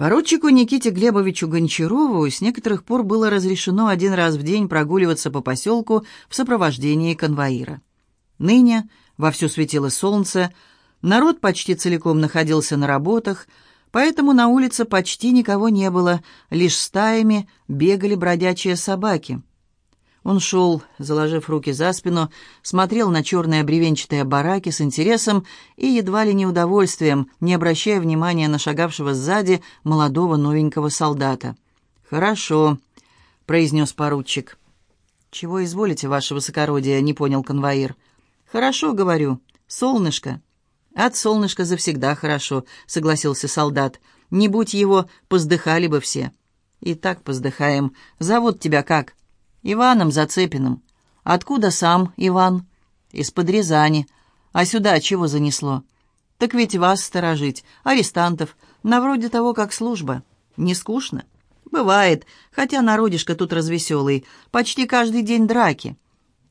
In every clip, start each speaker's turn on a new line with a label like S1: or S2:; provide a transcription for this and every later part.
S1: Поручику Никите Глебовичу Гончарову с некоторых пор было разрешено один раз в день прогуливаться по поселку в сопровождении конвоира. Ныне вовсю светило солнце, народ почти целиком находился на работах, поэтому на улице почти никого не было, лишь стаями бегали бродячие собаки. Он шел, заложив руки за спину, смотрел на черные бревенчатые бараки с интересом и едва ли не удовольствием, не обращая внимания на шагавшего сзади молодого новенького солдата. «Хорошо», — произнес поручик. «Чего изволите, ваше высокородие?» — не понял конвоир. «Хорошо, — говорю. Солнышко». «От солнышка завсегда хорошо», — согласился солдат. «Не будь его, поздыхали бы все». «И так поздыхаем. Зовут тебя как?» «Иваном Зацепиным». «Откуда сам, Иван?» «Из-под Рязани. А сюда чего занесло?» «Так ведь вас сторожить, арестантов, на вроде того, как служба. Не скучно?» «Бывает, хотя народишко тут развеселый. Почти каждый день драки».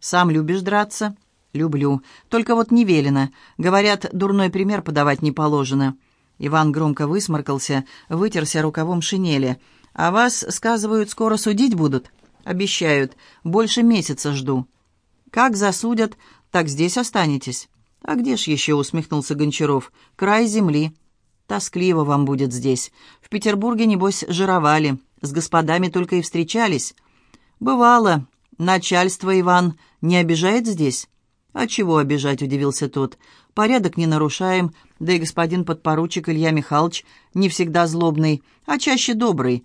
S1: «Сам любишь драться?» «Люблю. Только вот не велено. Говорят, дурной пример подавать не положено». Иван громко высморкался, вытерся рукавом шинели. «А вас, сказывают, скоро судить будут?» «Обещают. Больше месяца жду». «Как засудят, так здесь останетесь». «А где ж еще?» — усмехнулся Гончаров. «Край земли». «Тоскливо вам будет здесь. В Петербурге, небось, жировали. С господами только и встречались». «Бывало. Начальство, Иван, не обижает здесь?» «А чего обижать?» — удивился тот. «Порядок не нарушаем, да и господин подпоручик Илья Михайлович не всегда злобный, а чаще добрый».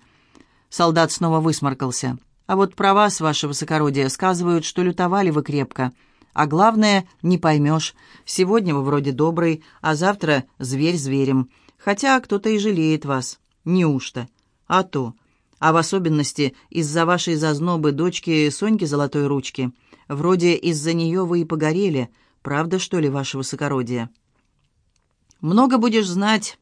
S1: Солдат снова высморкался. «А вот про вас, ваше высокородие, сказывают, что лютовали вы крепко. А главное, не поймешь. Сегодня вы вроде добрый, а завтра зверь зверем. Хотя кто-то и жалеет вас. Неужто? А то. А в особенности из-за вашей зазнобы дочки Соньки Золотой Ручки». Вроде из-за нее вы и погорели. Правда, что ли, ваше высокородие?» «Много будешь знать.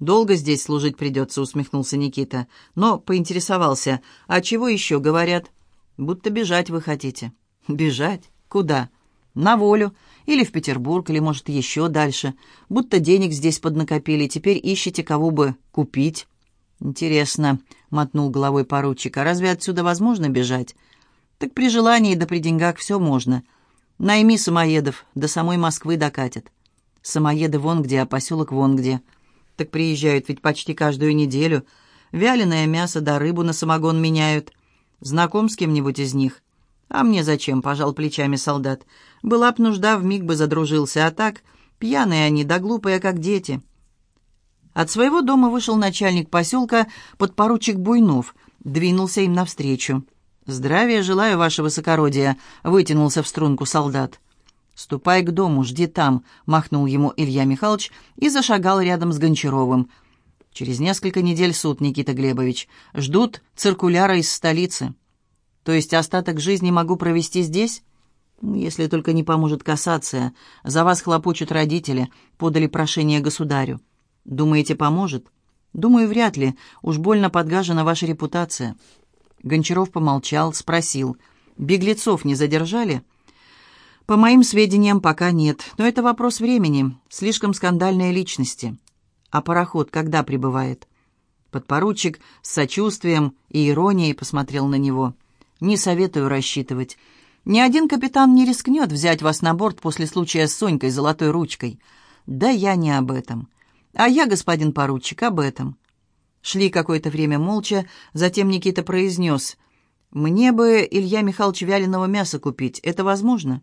S1: Долго здесь служить придется», — усмехнулся Никита. Но поинтересовался, «А чего еще говорят?» «Будто бежать вы хотите». «Бежать? Куда?» «На волю. Или в Петербург, или, может, еще дальше. Будто денег здесь поднакопили, теперь ищете, кого бы купить». «Интересно», — мотнул головой поручик, «а разве отсюда возможно бежать?» Так при желании да при деньгах все можно. Найми самоедов, до самой Москвы докатят. Самоеды вон где, а поселок вон где. Так приезжают ведь почти каждую неделю. Вяленое мясо да рыбу на самогон меняют. Знаком с кем-нибудь из них? А мне зачем, пожал плечами солдат. Была б нужда, вмиг бы задружился, а так пьяные они, да глупые, как дети. От своего дома вышел начальник поселка, подпоручик Буйнов, двинулся им навстречу. «Здравия желаю, ваше высокородие», — вытянулся в струнку солдат. «Ступай к дому, жди там», — махнул ему Илья Михайлович и зашагал рядом с Гончаровым. «Через несколько недель суд, Никита Глебович. Ждут циркуляра из столицы. То есть остаток жизни могу провести здесь?» «Если только не поможет кассация. За вас хлопочут родители, подали прошение государю. Думаете, поможет?» «Думаю, вряд ли. Уж больно подгажена ваша репутация». Гончаров помолчал, спросил. «Беглецов не задержали?» «По моим сведениям, пока нет. Но это вопрос времени. Слишком скандальные личности». «А пароход когда прибывает?» Подпоручик с сочувствием и иронией посмотрел на него. «Не советую рассчитывать. Ни один капитан не рискнет взять вас на борт после случая с Сонькой золотой ручкой. Да я не об этом. А я, господин поручик, об этом. Шли какое-то время молча, затем Никита произнес. «Мне бы Илья Михайлович вяленого мяса купить. Это возможно?»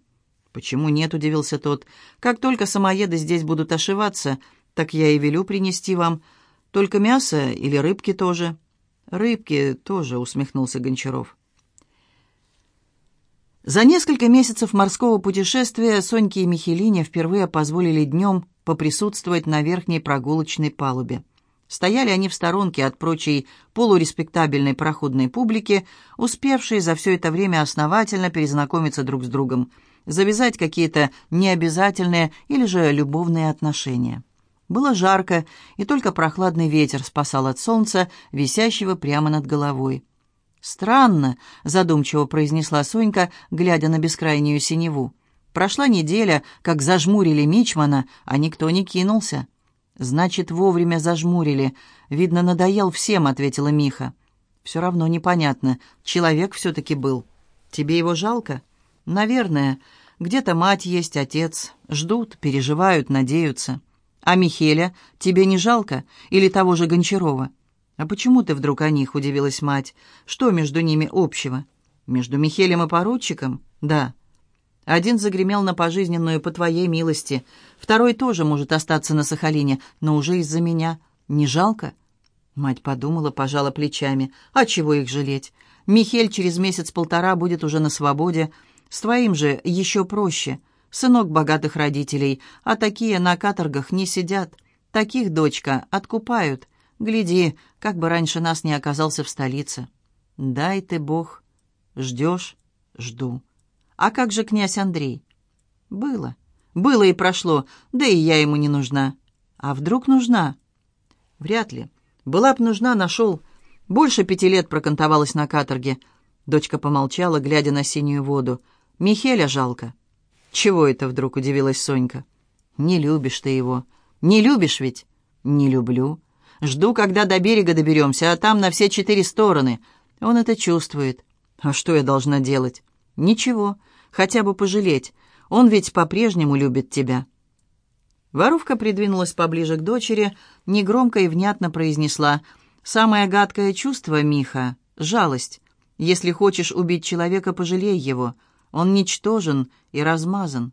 S1: «Почему нет?» — удивился тот. «Как только самоеды здесь будут ошиваться, так я и велю принести вам. Только мясо или рыбки тоже?» «Рыбки тоже», — усмехнулся Гончаров. За несколько месяцев морского путешествия Соньке и Михелине впервые позволили днем поприсутствовать на верхней прогулочной палубе. Стояли они в сторонке от прочей полуреспектабельной пароходной публики, успевшей за все это время основательно перезнакомиться друг с другом, завязать какие-то необязательные или же любовные отношения. Было жарко, и только прохладный ветер спасал от солнца, висящего прямо над головой. «Странно», — задумчиво произнесла Сонька, глядя на бескрайнюю синеву. «Прошла неделя, как зажмурили Мичмана, а никто не кинулся». «Значит, вовремя зажмурили. Видно, надоел всем», — ответила Миха. «Все равно непонятно. Человек все-таки был. Тебе его жалко?» «Наверное. Где-то мать есть, отец. Ждут, переживают, надеются». «А Михеля тебе не жалко? Или того же Гончарова?» «А почему ты вдруг о них?» — удивилась мать. «Что между ними общего?» «Между Михелем и поручиком?» «Да». Один загремел на пожизненную по твоей милости. Второй тоже может остаться на Сахалине, но уже из-за меня. Не жалко?» Мать подумала, пожала плечами. «А чего их жалеть? Михель через месяц-полтора будет уже на свободе. С твоим же еще проще. Сынок богатых родителей, а такие на каторгах не сидят. Таких, дочка, откупают. Гляди, как бы раньше нас не оказался в столице. Дай ты, Бог. Ждешь? Жду. А как же князь Андрей? Было. Было и прошло, да и я ему не нужна. А вдруг нужна? Вряд ли. Была б нужна, нашел. Больше пяти лет прокантовалась на каторге. Дочка помолчала, глядя на синюю воду. Михеля жалко. Чего это вдруг, удивилась Сонька. Не любишь ты его. Не любишь ведь? Не люблю. Жду, когда до берега доберемся, а там на все четыре стороны. Он это чувствует. А что я должна делать? Ничего хотя бы пожалеть. Он ведь по-прежнему любит тебя». Воровка придвинулась поближе к дочери, негромко и внятно произнесла «Самое гадкое чувство, Миха, — жалость. Если хочешь убить человека, пожалей его. Он ничтожен и размазан.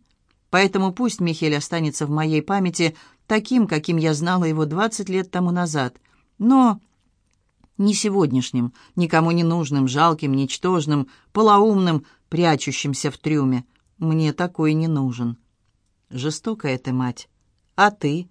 S1: Поэтому пусть Михель останется в моей памяти таким, каким я знала его двадцать лет тому назад. Но не сегодняшним, никому не нужным, жалким, ничтожным, полоумным, прячущимся в трюме. Мне такой не нужен. Жестокая ты, мать. А ты?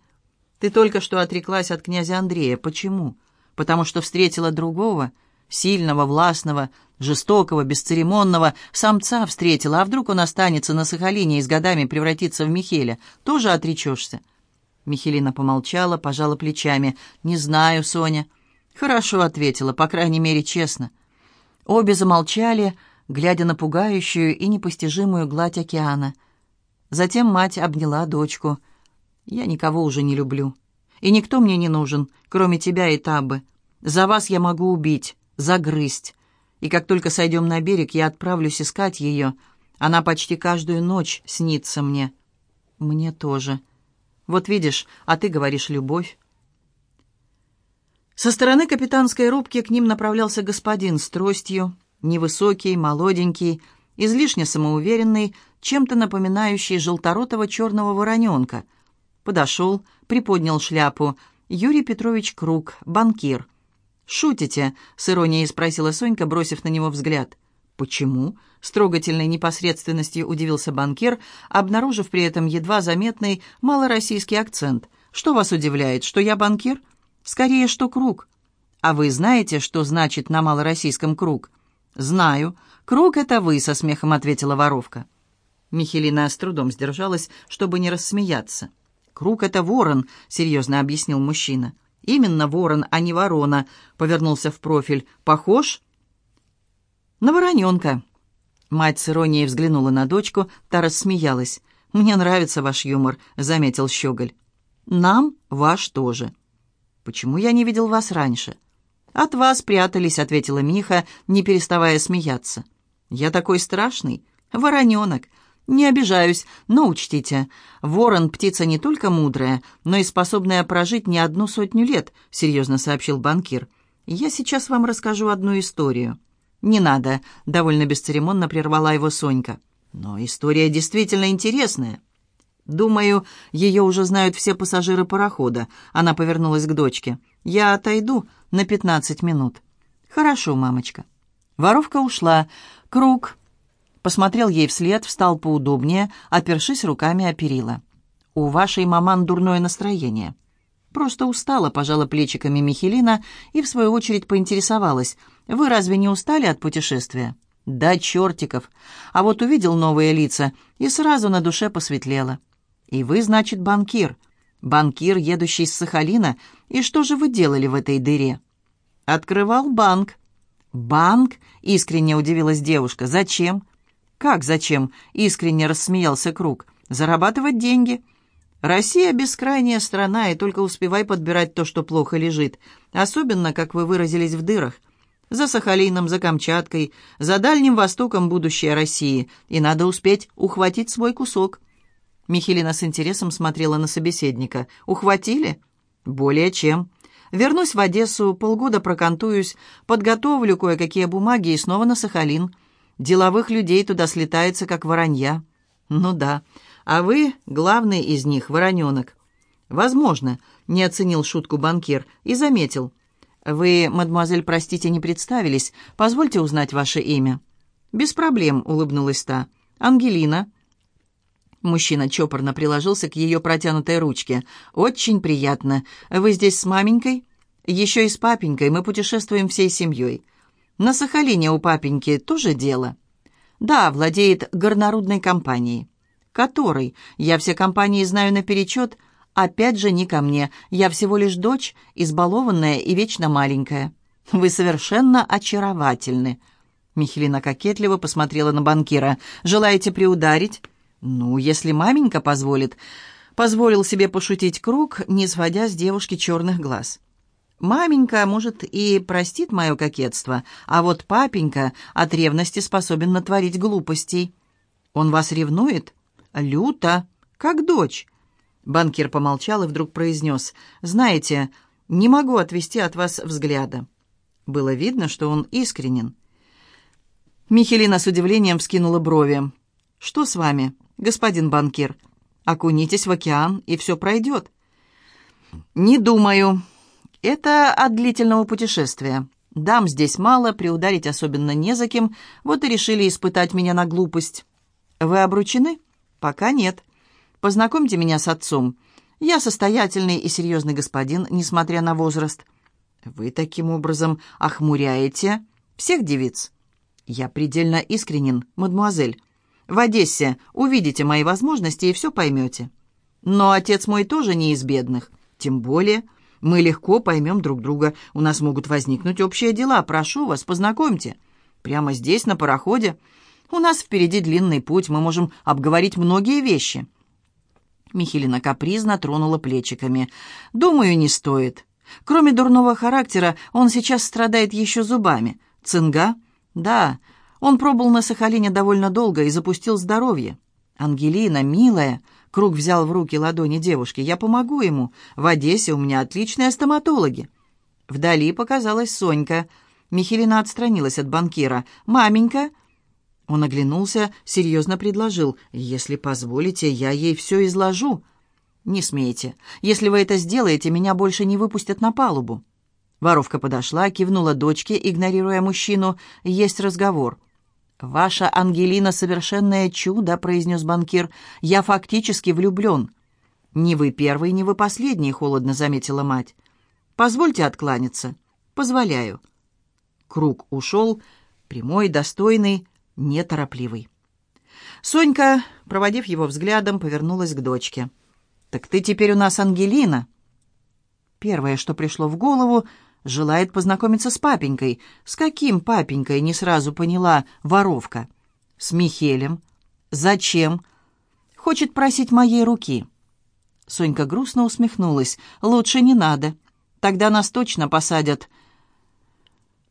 S1: Ты только что отреклась от князя Андрея. Почему? Потому что встретила другого, сильного, властного, жестокого, бесцеремонного, самца встретила, а вдруг он останется на Сахалине и с годами превратится в Михеля? Тоже отречешься?» Михелина помолчала, пожала плечами. «Не знаю, Соня». «Хорошо», — ответила, по крайней мере, честно. Обе замолчали, — глядя на пугающую и непостижимую гладь океана. Затем мать обняла дочку. «Я никого уже не люблю. И никто мне не нужен, кроме тебя и Табы. За вас я могу убить, загрызть. И как только сойдем на берег, я отправлюсь искать ее. Она почти каждую ночь снится мне. Мне тоже. Вот видишь, а ты говоришь «любовь». Со стороны капитанской рубки к ним направлялся господин с тростью, Невысокий, молоденький, излишне самоуверенный, чем-то напоминающий желторотого черного вороненка. Подошел, приподнял шляпу. Юрий Петрович Круг, банкир. «Шутите?» — с иронией спросила Сонька, бросив на него взгляд. «Почему?» — с трогательной непосредственностью удивился банкир, обнаружив при этом едва заметный малороссийский акцент. «Что вас удивляет, что я банкир?» «Скорее, что круг». «А вы знаете, что значит на малороссийском круг?» «Знаю. Круг — это вы», — со смехом ответила воровка. Михелина с трудом сдержалась, чтобы не рассмеяться. «Круг — это ворон», — серьезно объяснил мужчина. «Именно ворон, а не ворона», — повернулся в профиль. «Похож?» «На вороненка». Мать с иронией взглянула на дочку, та рассмеялась. «Мне нравится ваш юмор», — заметил Щеголь. «Нам ваш тоже». «Почему я не видел вас раньше?» «От вас прятались», — ответила Миха, не переставая смеяться. «Я такой страшный. Вороненок. Не обижаюсь, но учтите, ворон — птица не только мудрая, но и способная прожить не одну сотню лет», — серьезно сообщил банкир. «Я сейчас вам расскажу одну историю». «Не надо», — довольно бесцеремонно прервала его Сонька. «Но история действительно интересная». «Думаю, ее уже знают все пассажиры парохода», — она повернулась к дочке. «Я отойду на пятнадцать минут». «Хорошо, мамочка». Воровка ушла. Круг. Посмотрел ей вслед, встал поудобнее, опершись руками о перила. «У вашей маман дурное настроение». «Просто устала», — пожала плечиками Михелина и, в свою очередь, поинтересовалась. «Вы разве не устали от путешествия?» «Да чертиков! А вот увидел новые лица, и сразу на душе посветлело». «И вы, значит, банкир?» «Банкир, едущий с Сахалина? И что же вы делали в этой дыре?» «Открывал банк». «Банк?» — искренне удивилась девушка. «Зачем?» «Как зачем?» — искренне рассмеялся Круг. «Зарабатывать деньги». Россия бескрайняя страна, и только успевай подбирать то, что плохо лежит. Особенно, как вы выразились, в дырах. За Сахалином, за Камчаткой, за Дальним Востоком будущее России. И надо успеть ухватить свой кусок. Михелина с интересом смотрела на собеседника. «Ухватили?» «Более чем. Вернусь в Одессу, полгода прокантуюсь, подготовлю кое-какие бумаги и снова на Сахалин. Деловых людей туда слетается, как воронья». «Ну да. А вы главный из них, вороненок». «Возможно», — не оценил шутку банкир и заметил. «Вы, мадемуазель, простите, не представились. Позвольте узнать ваше имя». «Без проблем», — улыбнулась та. «Ангелина». Мужчина чопорно приложился к ее протянутой ручке. «Очень приятно. Вы здесь с маменькой?» «Еще и с папенькой. Мы путешествуем всей семьей». «На Сахалине у папеньки тоже дело?» «Да, владеет горнорудной компанией». «Которой? Я все компании знаю наперечет. Опять же, не ко мне. Я всего лишь дочь, избалованная и вечно маленькая». «Вы совершенно очаровательны». Михелина кокетливо посмотрела на банкира. «Желаете приударить?» «Ну, если маменька позволит...» Позволил себе пошутить круг, не сводя с девушки черных глаз. Маменька, может, и простит мое кокетство, а вот папенька от ревности способен натворить глупостей. Он вас ревнует? Люто, как дочь. Банкир помолчал и вдруг произнес, «Знаете, не могу отвести от вас взгляда». Было видно, что он искренен. Михелина с удивлением вскинула брови. «Что с вами, господин банкир? Окунитесь в океан, и все пройдет». «Не думаю. Это от длительного путешествия. Дам здесь мало, приударить особенно не за кем, вот и решили испытать меня на глупость». «Вы обручены?» «Пока нет. Познакомьте меня с отцом. Я состоятельный и серьезный господин, несмотря на возраст». «Вы таким образом охмуряете всех девиц?» «Я предельно искренен, мадемуазель. В Одессе увидите мои возможности и все поймете. Но отец мой тоже не из бедных. Тем более мы легко поймем друг друга. У нас могут возникнуть общие дела. Прошу вас, познакомьте. Прямо здесь, на пароходе. У нас впереди длинный путь, мы можем обговорить многие вещи». Михелина капризно тронула плечиками. «Думаю, не стоит. Кроме дурного характера, он сейчас страдает еще зубами. Цинга? Да, он пробыл на Сахалине довольно долго и запустил здоровье. Ангелина, милая, Круг взял в руки ладони девушки. «Я помогу ему. В Одессе у меня отличные стоматологи». Вдали показалась Сонька. Михелина отстранилась от банкира. «Маменька!» Он оглянулся, серьезно предложил. «Если позволите, я ей все изложу». «Не смейте. Если вы это сделаете, меня больше не выпустят на палубу». Воровка подошла, кивнула дочке, игнорируя мужчину. «Есть разговор». «Ваша Ангелина — совершенное чудо», — произнес банкир. «Я фактически влюблен». «Не вы первый, не вы последний», — холодно заметила мать. «Позвольте откланяться». «Позволяю». Круг ушел, прямой, достойный, неторопливый. Сонька, проводив его взглядом, повернулась к дочке. «Так ты теперь у нас Ангелина?» Первое, что пришло в голову, желает познакомиться с папенькой. С каким папенькой, не сразу поняла воровка. С Михелем. Зачем? Хочет просить моей руки. Сонька грустно усмехнулась. Лучше не надо. Тогда нас точно посадят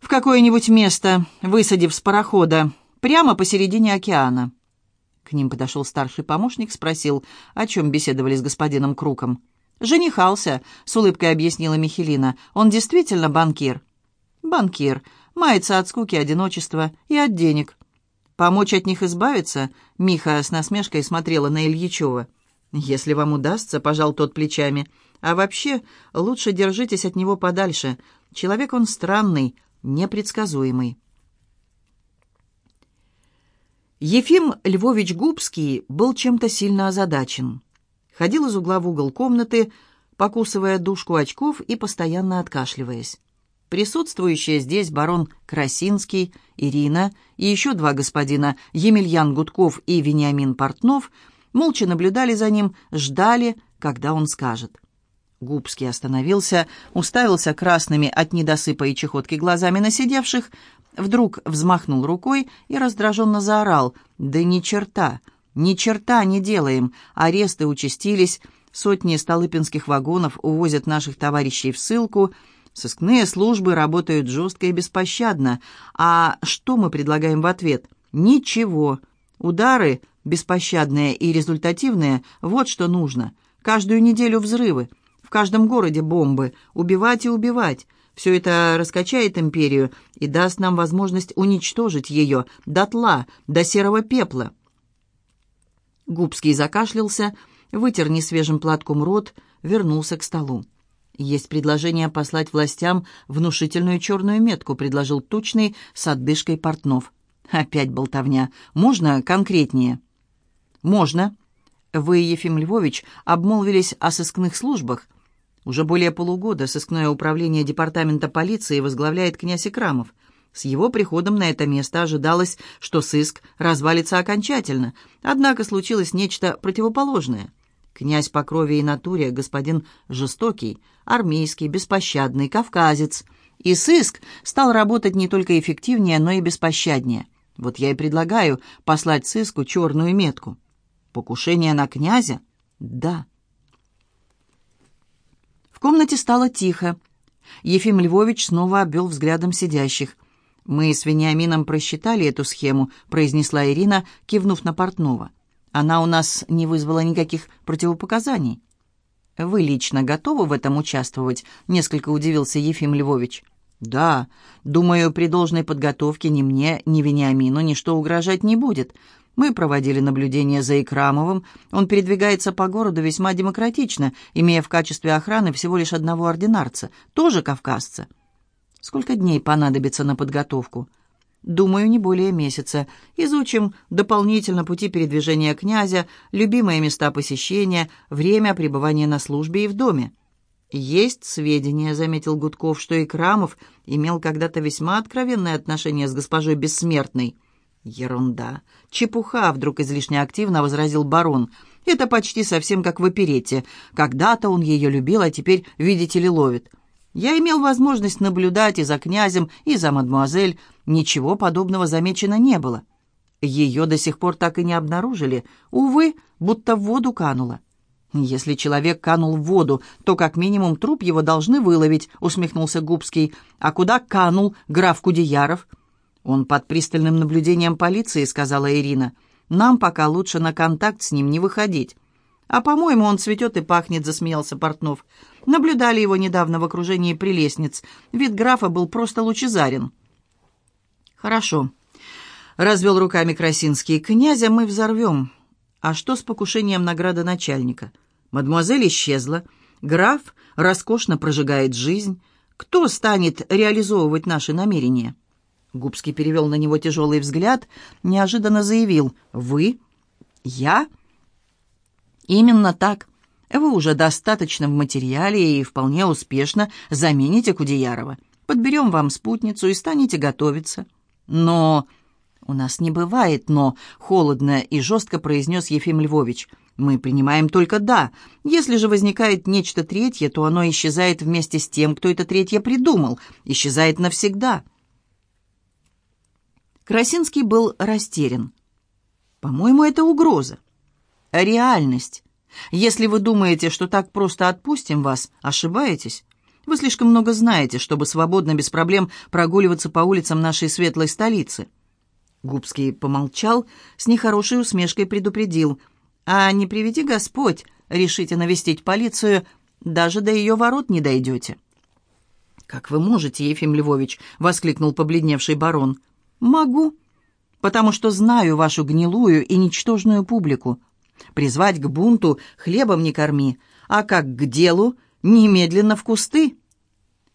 S1: в какое-нибудь место, высадив с парохода, прямо посередине океана. К ним подошел старший помощник, спросил, о чем беседовали с господином Круком. «Женихался», — с улыбкой объяснила Михелина. «Он действительно банкир». «Банкир. Мается от скуки, одиночества и от денег». «Помочь от них избавиться?» — Миха с насмешкой смотрела на Ильичева. «Если вам удастся», — пожал тот плечами. «А вообще, лучше держитесь от него подальше. Человек он странный, непредсказуемый». Ефим Львович Губский был чем-то сильно озадачен ходил из угла в угол комнаты, покусывая дужку очков и постоянно откашливаясь. Присутствующие здесь барон Красинский, Ирина и еще два господина, Емельян Гудков и Вениамин Портнов, молча наблюдали за ним, ждали, когда он скажет. Губский остановился, уставился красными от недосыпа и чехотки глазами на сидевших, вдруг взмахнул рукой и раздраженно заорал «Да ни черта! Ни черта не делаем, аресты участились, Сотни столыпинских вагонов увозят наших товарищей в ссылку. Сыскные службы работают жестко и беспощадно. А что мы предлагаем в ответ? Ничего. Удары беспощадные и результативные – вот что нужно. Каждую неделю взрывы. В каждом городе бомбы. Убивать и убивать. Все это раскачает империю и даст нам возможность уничтожить ее дотла, до серого пепла. Губский закашлялся, вытер несвежим платком рот, вернулся к столу. «Есть предложение послать властям внушительную черную метку», — предложил тучный с отдышкой Портнов. «Опять болтовня. Можно конкретнее?» «Можно. Вы, Ефим Львович, обмолвились о сыскных службах. Уже более полугода сыскное управление департамента полиции возглавляет князь Икрамов. С его приходом на это место ожидалось, что сыск развалится окончательно, однако случилось нечто противоположное. Князь по крови и натуре, господин жестокий, армейский, беспощадный, кавказец. И сыск стал работать не только эффективнее, но и беспощаднее. Вот я и предлагаю послать сыску черную метку. Покушение на князя? Да. В комнате стало тихо. Ефим Львович снова обвел взглядом сидящих. «Мы с Вениамином просчитали эту схему», — произнесла Ирина, кивнув на Портнова. «Она у нас не вызвала никаких противопоказаний». «Вы лично готовы в этом участвовать?» — несколько удивился Ефим Львович. «Да. Думаю, при должной подготовке ни мне, ни Вениамину ничто угрожать не будет. Мы проводили наблюдение за Икрамовым. Он передвигается по городу весьма демократично, имея в качестве охраны всего лишь одного ординарца, тоже кавказца». Сколько дней понадобится на подготовку? Думаю, не более месяца. Изучим дополнительно пути передвижения князя, любимые места посещения, время пребывания на службе и в доме. «Есть сведения», — заметил Гудков, что Икрамов имел когда-то весьма откровенное отношение с госпожой Бессмертной. «Ерунда! Чепуха!» — вдруг излишне активно возразил барон. «Это почти совсем как в оперете. Когда-то он ее любил, а теперь, видите ли, ловит. Я имел возможность наблюдать и за князем, и за мадмуазель. Ничего подобного замечено не было. Ее до сих пор так и не обнаружили. Увы, будто в воду канула. «Если человек канул в воду, то как минимум труп его должны выловить», — усмехнулся Губский. «А куда канул граф Кудеяров?» «Он под пристальным наблюдением полиции», — сказала Ирина. «Нам пока лучше на контакт с ним не выходить». «А, по-моему, он цветет и пахнет», — засмеялся Портнов. «Наблюдали его недавно в окружении прелестниц. Вид графа был просто лучезарен». «Хорошо», — развел руками Красинский. «Князя мы взорвем. А что с покушением на градоначальника? Мадемуазель исчезла. Граф роскошно прожигает жизнь. Кто станет реализовывать наши намерения?» Губский перевел на него тяжелый взгляд, неожиданно заявил. «Вы? Я?» Именно так. Вы уже достаточно в материале и вполне успешно замените Кудеярова. Подберем вам спутницу и станете готовиться. Но... «У нас не бывает «но», — холодно и жестко произнес Ефим Львович. «Мы принимаем только «да». Если же возникает нечто третье, то оно исчезает вместе с тем, кто это третье придумал, исчезает навсегда». Красинский был растерян. «По-моему, это угроза реальность. Если вы думаете, что так просто отпустим вас, ошибаетесь. Вы слишком много знаете, чтобы свободно, без проблем прогуливаться по улицам нашей светлой столицы». Губский помолчал, с нехорошей усмешкой предупредил. «А не приведи Господь, решите навестить полицию, даже до ее ворот не дойдете». «Как вы можете, Ефим Львович?» — воскликнул побледневший барон. «Могу, потому что знаю вашу гнилую и ничтожную публику. Призвать к бунту хлебом не корми, а как к делу немедленно в кусты.